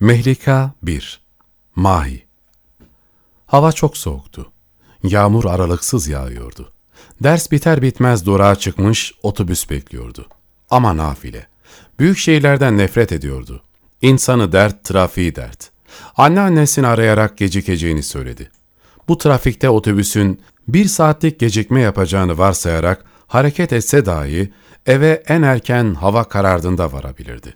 Mehlika 1 Mahi Hava çok soğuktu. Yağmur aralıksız yağıyordu. Ders biter bitmez durağa çıkmış otobüs bekliyordu. Ama nafile. Büyük şehirlerden nefret ediyordu. İnsanı dert, trafiği dert. Anneannesini arayarak gecikeceğini söyledi. Bu trafikte otobüsün bir saatlik gecikme yapacağını varsayarak hareket etse dahi eve en erken hava karardığında varabilirdi.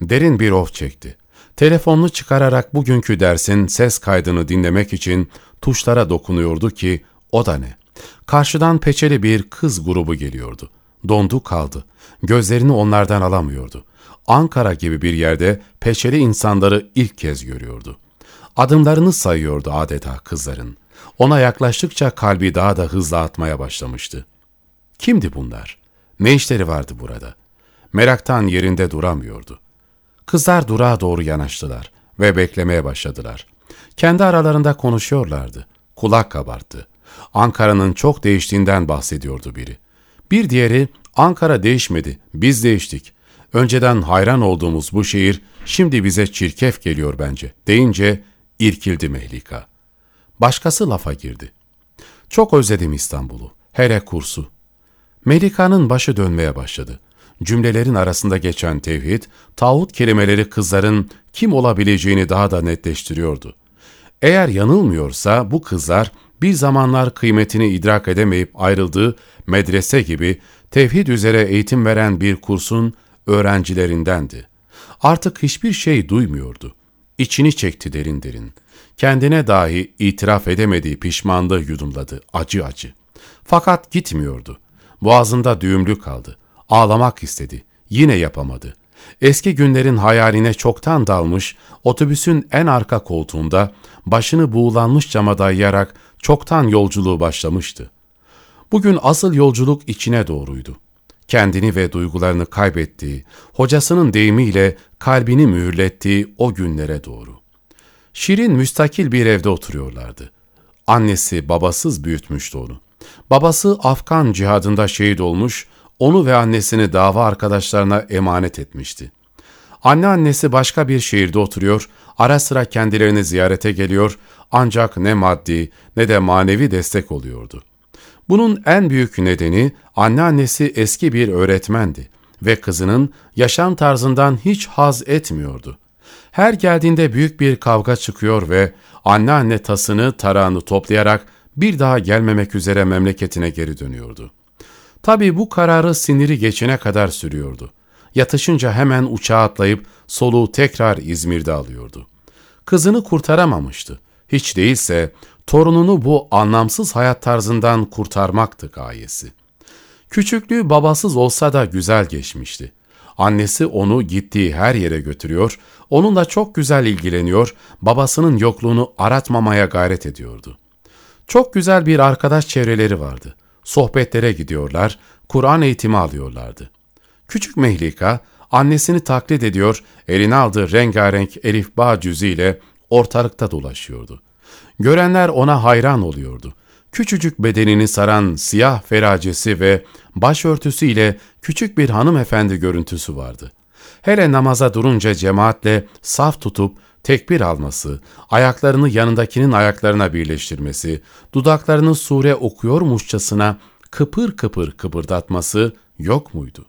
Derin bir of çekti. Telefonunu çıkararak bugünkü dersin ses kaydını dinlemek için tuşlara dokunuyordu ki o da ne? Karşıdan peçeli bir kız grubu geliyordu. Dondu kaldı. Gözlerini onlardan alamıyordu. Ankara gibi bir yerde peçeli insanları ilk kez görüyordu. Adımlarını sayıyordu adeta kızların. Ona yaklaştıkça kalbi daha da hızla atmaya başlamıştı. Kimdi bunlar? Ne işleri vardı burada? Meraktan yerinde duramıyordu. Kızlar durağa doğru yanaştılar ve beklemeye başladılar. Kendi aralarında konuşuyorlardı. Kulak kabarttı. Ankara'nın çok değiştiğinden bahsediyordu biri. Bir diğeri, Ankara değişmedi, biz değiştik. Önceden hayran olduğumuz bu şehir şimdi bize çirkef geliyor bence deyince irkildi Mehlika. Başkası lafa girdi. Çok özledim İstanbul'u, hele kursu. Melika'nın başı dönmeye başladı. Cümlelerin arasında geçen tevhid, tağut kelimeleri kızların kim olabileceğini daha da netleştiriyordu. Eğer yanılmıyorsa bu kızlar bir zamanlar kıymetini idrak edemeyip ayrıldığı medrese gibi tevhid üzere eğitim veren bir kursun öğrencilerindendi. Artık hiçbir şey duymuyordu. İçini çekti derin derin. Kendine dahi itiraf edemediği pişmanlığı yudumladı acı acı. Fakat gitmiyordu. Boğazında düğümlü kaldı. Ağlamak istedi. Yine yapamadı. Eski günlerin hayaline çoktan dalmış, otobüsün en arka koltuğunda başını buğulanmış cama dayayarak çoktan yolculuğu başlamıştı. Bugün asıl yolculuk içine doğruydu. Kendini ve duygularını kaybettiği, hocasının deyimiyle kalbini mühürlettiği o günlere doğru. Şirin müstakil bir evde oturuyorlardı. Annesi babasız büyütmüştü onu. Babası Afgan cihadında şehit olmuş, onu ve annesini dava arkadaşlarına emanet etmişti. Anneannesi başka bir şehirde oturuyor, ara sıra kendilerini ziyarete geliyor ancak ne maddi ne de manevi destek oluyordu. Bunun en büyük nedeni anneannesi eski bir öğretmendi ve kızının yaşam tarzından hiç haz etmiyordu. Her geldiğinde büyük bir kavga çıkıyor ve anneanne tasını tarağını toplayarak bir daha gelmemek üzere memleketine geri dönüyordu. Tabii bu kararı siniri geçene kadar sürüyordu. Yatışınca hemen uçağa atlayıp soluğu tekrar İzmir'de alıyordu. Kızını kurtaramamıştı. Hiç değilse torununu bu anlamsız hayat tarzından kurtarmaktı gayesi. Küçüklüğü babasız olsa da güzel geçmişti. Annesi onu gittiği her yere götürüyor, onunla çok güzel ilgileniyor, babasının yokluğunu aratmamaya gayret ediyordu. Çok güzel bir arkadaş çevreleri vardı. Sohbetlere gidiyorlar, Kur'an eğitimi alıyorlardı. Küçük Mehlika annesini taklit ediyor, eline aldığı rengarenk elif bağ cüzüyle ortalıkta dolaşıyordu. Görenler ona hayran oluyordu. Küçücük bedenini saran siyah feracesi ve başörtüsüyle küçük bir hanımefendi görüntüsü vardı. Hele namaza durunca cemaatle saf tutup tekbir alması, ayaklarını yanındakinin ayaklarına birleştirmesi, dudaklarını sure okuyormuşçasına kıpır kıpır kıpırdatması yok muydu?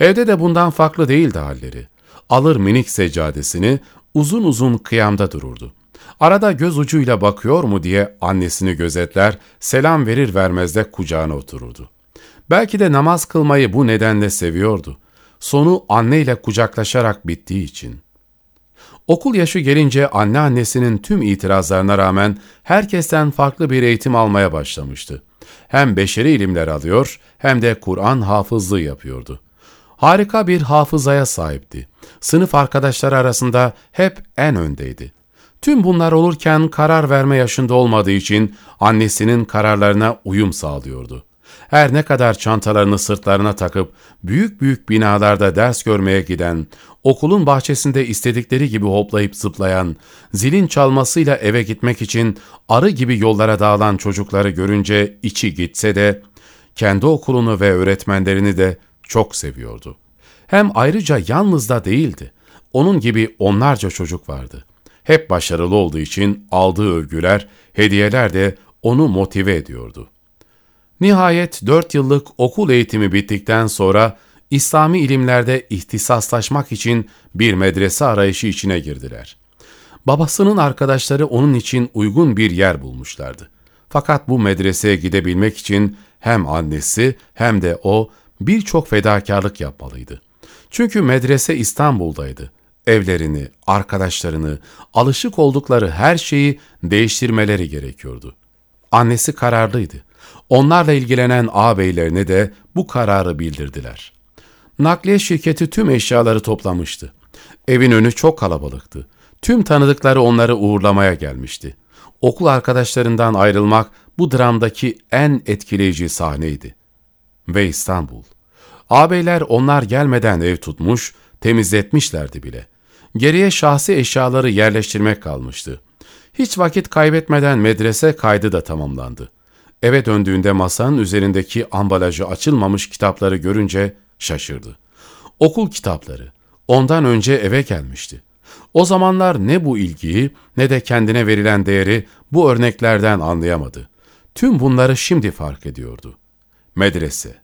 Evde de bundan farklı değildi halleri. Alır minik seccadesini, uzun uzun kıyamda dururdu. Arada göz ucuyla bakıyor mu diye annesini gözetler, selam verir vermez de kucağına otururdu. Belki de namaz kılmayı bu nedenle seviyordu. Sonu anneyle kucaklaşarak bittiği için. Okul yaşı gelince anneannesinin tüm itirazlarına rağmen herkesten farklı bir eğitim almaya başlamıştı. Hem beşeri ilimler alıyor hem de Kur'an hafızlığı yapıyordu. Harika bir hafızaya sahipti. Sınıf arkadaşları arasında hep en öndeydi. Tüm bunlar olurken karar verme yaşında olmadığı için annesinin kararlarına uyum sağlıyordu. Her ne kadar çantalarını sırtlarına takıp büyük büyük binalarda ders görmeye giden, okulun bahçesinde istedikleri gibi hoplayıp zıplayan, zilin çalmasıyla eve gitmek için arı gibi yollara dağılan çocukları görünce içi gitse de, kendi okulunu ve öğretmenlerini de çok seviyordu. Hem ayrıca yalnız da değildi. onun gibi onlarca çocuk vardı. Hep başarılı olduğu için aldığı övgüler, hediyeler de onu motive ediyordu. Nihayet dört yıllık okul eğitimi bittikten sonra İslami ilimlerde ihtisaslaşmak için bir medrese arayışı içine girdiler. Babasının arkadaşları onun için uygun bir yer bulmuşlardı. Fakat bu medreseye gidebilmek için hem annesi hem de o birçok fedakarlık yapmalıydı. Çünkü medrese İstanbul'daydı. Evlerini, arkadaşlarını, alışık oldukları her şeyi değiştirmeleri gerekiyordu. Annesi kararlıydı. Onlarla ilgilenen ağabeylerine de bu kararı bildirdiler. Nakliye şirketi tüm eşyaları toplamıştı. Evin önü çok kalabalıktı. Tüm tanıdıkları onları uğurlamaya gelmişti. Okul arkadaşlarından ayrılmak bu dramdaki en etkileyici sahneydi. Ve İstanbul. Ağabeyler onlar gelmeden ev tutmuş, temizletmişlerdi bile. Geriye şahsi eşyaları yerleştirmek kalmıştı. Hiç vakit kaybetmeden medrese kaydı da tamamlandı. Eve döndüğünde masanın üzerindeki ambalajı açılmamış kitapları görünce şaşırdı. Okul kitapları. Ondan önce eve gelmişti. O zamanlar ne bu ilgiyi ne de kendine verilen değeri bu örneklerden anlayamadı. Tüm bunları şimdi fark ediyordu. Medrese.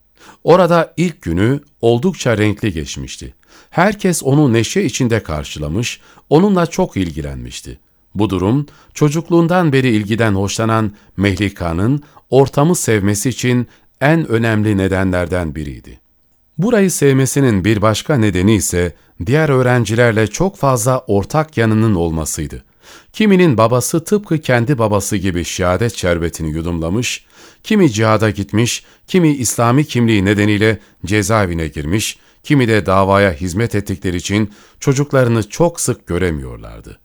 Orada ilk günü oldukça renkli geçmişti. Herkes onu neşe içinde karşılamış, onunla çok ilgilenmişti. Bu durum çocukluğundan beri ilgiden hoşlanan Mehlika'nın ortamı sevmesi için en önemli nedenlerden biriydi. Burayı sevmesinin bir başka nedeni ise diğer öğrencilerle çok fazla ortak yanının olmasıydı. Kiminin babası tıpkı kendi babası gibi şehadet şerbetini yudumlamış, kimi cihada gitmiş, kimi İslami kimliği nedeniyle cezaevine girmiş, kimi de davaya hizmet ettikleri için çocuklarını çok sık göremiyorlardı.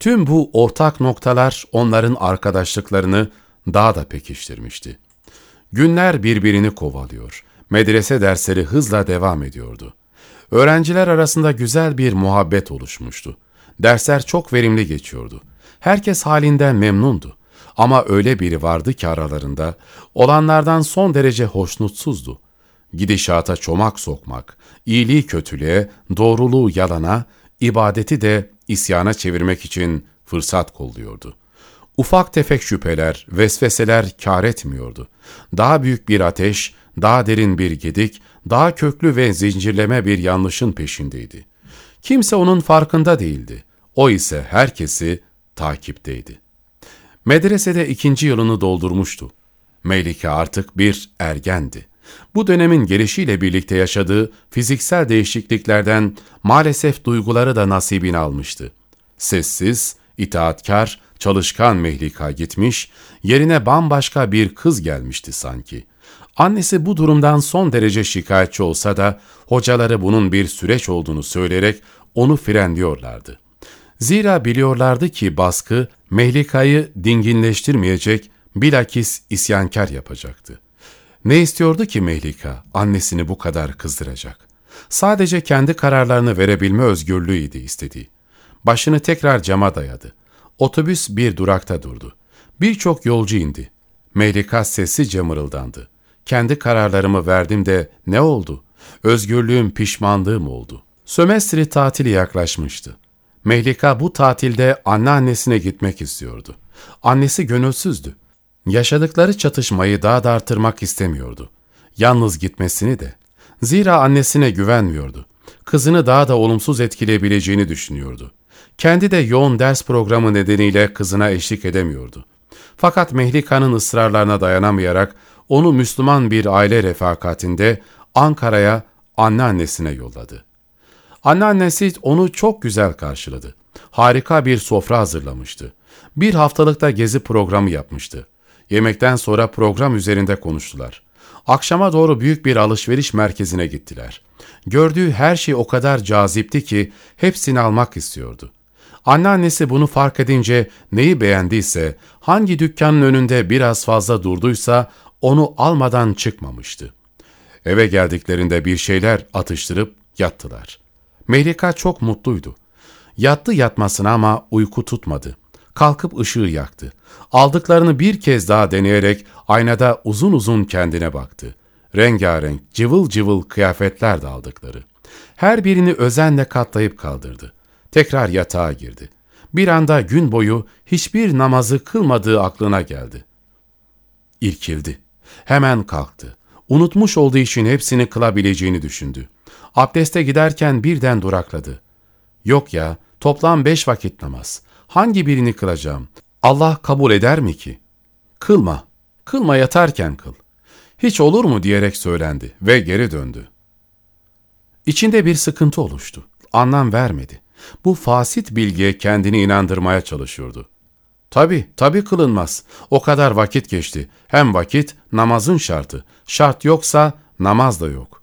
Tüm bu ortak noktalar onların arkadaşlıklarını daha da pekiştirmişti. Günler birbirini kovalıyor. Medrese dersleri hızla devam ediyordu. Öğrenciler arasında güzel bir muhabbet oluşmuştu. Dersler çok verimli geçiyordu. Herkes halinden memnundu. Ama öyle biri vardı ki aralarında, olanlardan son derece hoşnutsuzdu. Gidişata çomak sokmak, iyiliği kötülüğe, doğruluğu yalana, ibadeti de isyana çevirmek için fırsat kolluyordu. Ufak tefek şüpheler, vesveseler kar etmiyordu. Daha büyük bir ateş, daha derin bir gedik, daha köklü ve zincirleme bir yanlışın peşindeydi. Kimse onun farkında değildi. O ise herkesi takipteydi. Medresede ikinci yılını doldurmuştu. Melike artık bir ergendi. Bu dönemin gelişiyle birlikte yaşadığı fiziksel değişikliklerden maalesef duyguları da nasibini almıştı. Sessiz, itaatkar, çalışkan Mehlika gitmiş, yerine bambaşka bir kız gelmişti sanki. Annesi bu durumdan son derece şikayetçi olsa da hocaları bunun bir süreç olduğunu söyleyerek onu frenliyorlardı. Zira biliyorlardı ki baskı Mehlika'yı dinginleştirmeyecek, bilakis isyankar yapacaktı. Ne istiyordu ki Mehlika annesini bu kadar kızdıracak? Sadece kendi kararlarını verebilme özgürlüğüydü istediği. Başını tekrar cama dayadı. Otobüs bir durakta durdu. Birçok yolcu indi. Mehlika sessizce mırıldandı. Kendi kararlarımı verdim de ne oldu? Özgürlüğüm pişmanlığım oldu. Sömestri tatili yaklaşmıştı. Mehlika bu tatilde anneannesine gitmek istiyordu. Annesi gönülsüzdü. Yaşadıkları çatışmayı daha da artırmak istemiyordu. Yalnız gitmesini de. Zira annesine güvenmiyordu. Kızını daha da olumsuz etkileyebileceğini düşünüyordu. Kendi de yoğun ders programı nedeniyle kızına eşlik edemiyordu. Fakat Mehlika'nın ısrarlarına dayanamayarak onu Müslüman bir aile refakatinde Ankara'ya anneannesine yolladı. Anneannesi onu çok güzel karşıladı. Harika bir sofra hazırlamıştı. Bir haftalıkta gezi programı yapmıştı. Yemekten sonra program üzerinde konuştular. Akşama doğru büyük bir alışveriş merkezine gittiler. Gördüğü her şey o kadar cazipti ki hepsini almak istiyordu. Anneannesi bunu fark edince neyi beğendiyse, hangi dükkanın önünde biraz fazla durduysa onu almadan çıkmamıştı. Eve geldiklerinde bir şeyler atıştırıp yattılar. Melika çok mutluydu. Yattı yatmasına ama uyku tutmadı. Kalkıp ışığı yaktı. Aldıklarını bir kez daha deneyerek aynada uzun uzun kendine baktı. Rengarenk, cıvıl cıvıl kıyafetler de aldıkları. Her birini özenle katlayıp kaldırdı. Tekrar yatağa girdi. Bir anda gün boyu hiçbir namazı kılmadığı aklına geldi. İrkildi. Hemen kalktı. Unutmuş olduğu için hepsini kılabileceğini düşündü. Abdeste giderken birden durakladı. Yok ya, toplam beş vakit namaz. Hangi birini kılacağım? Allah kabul eder mi ki? Kılma, kılma yatarken kıl. Hiç olur mu diyerek söylendi ve geri döndü. İçinde bir sıkıntı oluştu. Anlam vermedi. Bu fasit bilgiye kendini inandırmaya çalışıyordu. Tabi, tabi kılınmaz. O kadar vakit geçti. Hem vakit namazın şartı. Şart yoksa namaz da yok.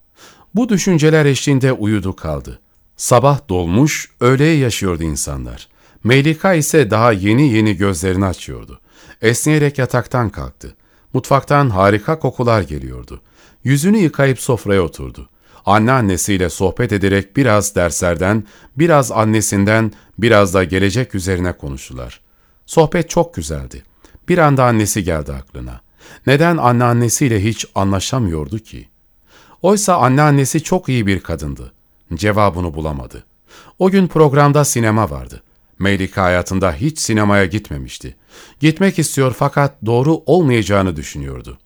Bu düşünceler eşliğinde uyudu kaldı. Sabah dolmuş, öğleye yaşıyordu insanlar. Melika ise daha yeni yeni gözlerini açıyordu. Esneyerek yataktan kalktı. Mutfaktan harika kokular geliyordu. Yüzünü yıkayıp sofraya oturdu. Anneannesiyle sohbet ederek biraz derslerden, biraz annesinden, biraz da gelecek üzerine konuştular. Sohbet çok güzeldi. Bir anda annesi geldi aklına. Neden anneannesiyle hiç anlaşamıyordu ki? Oysa anneannesi çok iyi bir kadındı. Cevabını bulamadı. O gün programda sinema vardı. Melika hayatında hiç sinemaya gitmemişti. Gitmek istiyor fakat doğru olmayacağını düşünüyordu.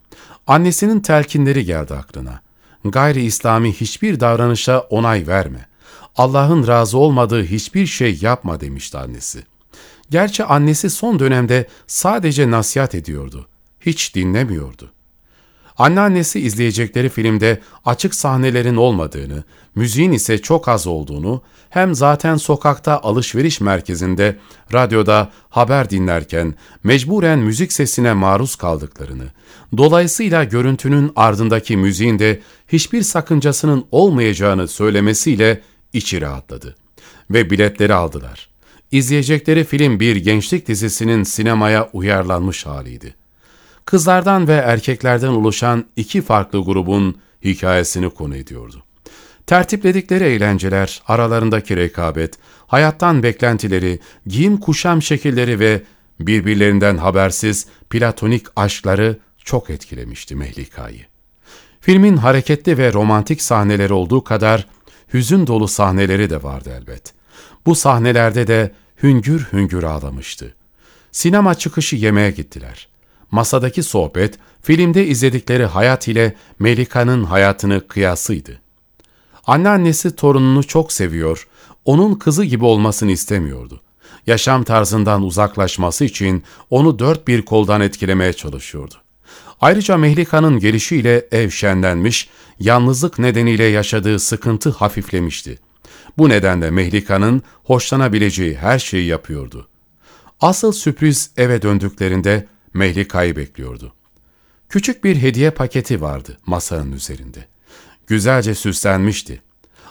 Annesinin telkinleri geldi aklına. Gayri İslami hiçbir davranışa onay verme. Allah'ın razı olmadığı hiçbir şey yapma demişti annesi. Gerçi annesi son dönemde sadece nasihat ediyordu. Hiç dinlemiyordu. Anneannesi izleyecekleri filmde açık sahnelerin olmadığını, müziğin ise çok az olduğunu, hem zaten sokakta alışveriş merkezinde, radyoda haber dinlerken mecburen müzik sesine maruz kaldıklarını, dolayısıyla görüntünün ardındaki müziğin de hiçbir sakıncasının olmayacağını söylemesiyle içi rahatladı. Ve biletleri aldılar. İzleyecekleri film bir gençlik dizisinin sinemaya uyarlanmış haliydi kızlardan ve erkeklerden oluşan iki farklı grubun hikayesini konu ediyordu. Tertipledikleri eğlenceler, aralarındaki rekabet, hayattan beklentileri, giyim kuşam şekilleri ve birbirlerinden habersiz platonik aşkları çok etkilemişti Mehlika'yı. Filmin hareketli ve romantik sahneleri olduğu kadar hüzün dolu sahneleri de vardı elbet. Bu sahnelerde de hüngür hüngür ağlamıştı. Sinema çıkışı yemeğe gittiler. Masadaki sohbet, filmde izledikleri hayat ile Melika'nın hayatını kıyasıydı. Anneannesi torununu çok seviyor, onun kızı gibi olmasını istemiyordu. Yaşam tarzından uzaklaşması için onu dört bir koldan etkilemeye çalışıyordu. Ayrıca Mehlika'nın gelişiyle ev şenlenmiş, yalnızlık nedeniyle yaşadığı sıkıntı hafiflemişti. Bu nedenle Mehlika'nın hoşlanabileceği her şeyi yapıyordu. Asıl sürpriz eve döndüklerinde Mehlika'yı bekliyordu. Küçük bir hediye paketi vardı masanın üzerinde. Güzelce süslenmişti.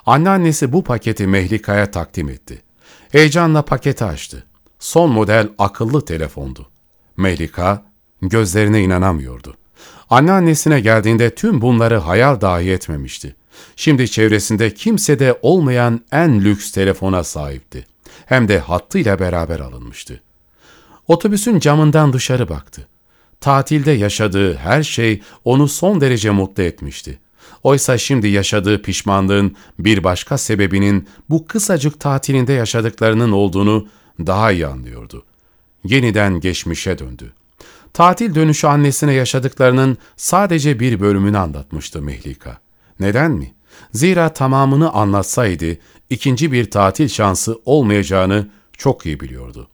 Anneannesi bu paketi Mehlika'ya takdim etti. Heyecanla paketi açtı. Son model akıllı telefondu. Mehlika gözlerine inanamıyordu. Anneannesine geldiğinde tüm bunları hayal dahi etmemişti. Şimdi çevresinde kimsede olmayan en lüks telefona sahipti. Hem de hattıyla beraber alınmıştı. Otobüsün camından dışarı baktı. Tatilde yaşadığı her şey onu son derece mutlu etmişti. Oysa şimdi yaşadığı pişmanlığın bir başka sebebinin bu kısacık tatilinde yaşadıklarının olduğunu daha iyi anlıyordu. Yeniden geçmişe döndü. Tatil dönüşü annesine yaşadıklarının sadece bir bölümünü anlatmıştı Mehlika. Neden mi? Zira tamamını anlatsaydı ikinci bir tatil şansı olmayacağını çok iyi biliyordu.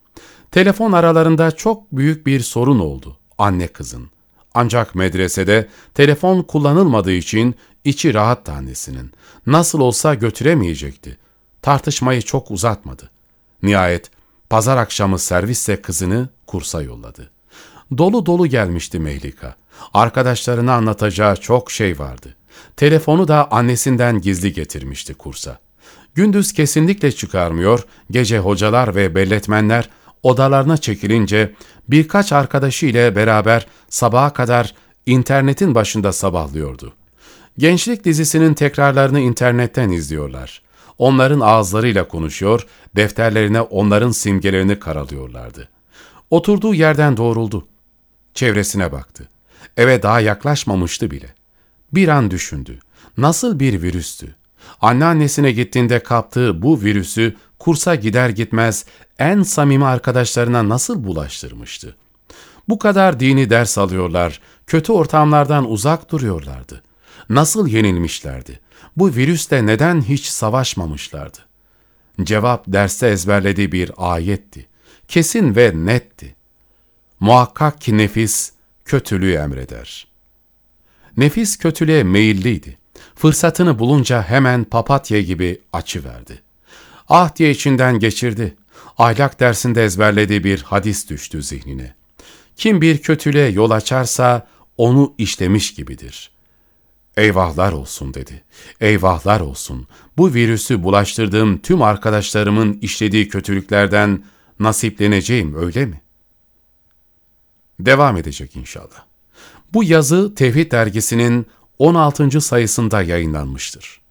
Telefon aralarında çok büyük bir sorun oldu anne kızın. Ancak medresede telefon kullanılmadığı için içi rahat annesinin. Nasıl olsa götüremeyecekti. Tartışmayı çok uzatmadı. Nihayet pazar akşamı servisle kızını kursa yolladı. Dolu dolu gelmişti Mehlika. Arkadaşlarına anlatacağı çok şey vardı. Telefonu da annesinden gizli getirmişti kursa. Gündüz kesinlikle çıkarmıyor, gece hocalar ve belletmenler odalarına çekilince birkaç arkadaşı ile beraber sabaha kadar internetin başında sabahlıyordu. Gençlik dizisinin tekrarlarını internetten izliyorlar. Onların ağızlarıyla konuşuyor, defterlerine onların simgelerini karalıyorlardı. Oturduğu yerden doğruldu. Çevresine baktı. Eve daha yaklaşmamıştı bile. Bir an düşündü. Nasıl bir virüstü? Anneannesine gittiğinde kaptığı bu virüsü kursa gider gitmez en samimi arkadaşlarına nasıl bulaştırmıştı? Bu kadar dini ders alıyorlar, kötü ortamlardan uzak duruyorlardı. Nasıl yenilmişlerdi? Bu virüsle neden hiç savaşmamışlardı? Cevap derste ezberlediği bir ayetti. Kesin ve netti. Muhakkak ki nefis kötülüğü emreder. Nefis kötülüğe meyilliydi. Fırsatını bulunca hemen papatya gibi açıverdi. Ah diye içinden geçirdi. Ahlak dersinde ezberlediği bir hadis düştü zihnine. Kim bir kötülüğe yol açarsa onu işlemiş gibidir. Eyvahlar olsun dedi. Eyvahlar olsun. Bu virüsü bulaştırdığım tüm arkadaşlarımın işlediği kötülüklerden nasipleneceğim öyle mi? Devam edecek inşallah. Bu yazı Tevhid dergisinin 16. sayısında yayınlanmıştır.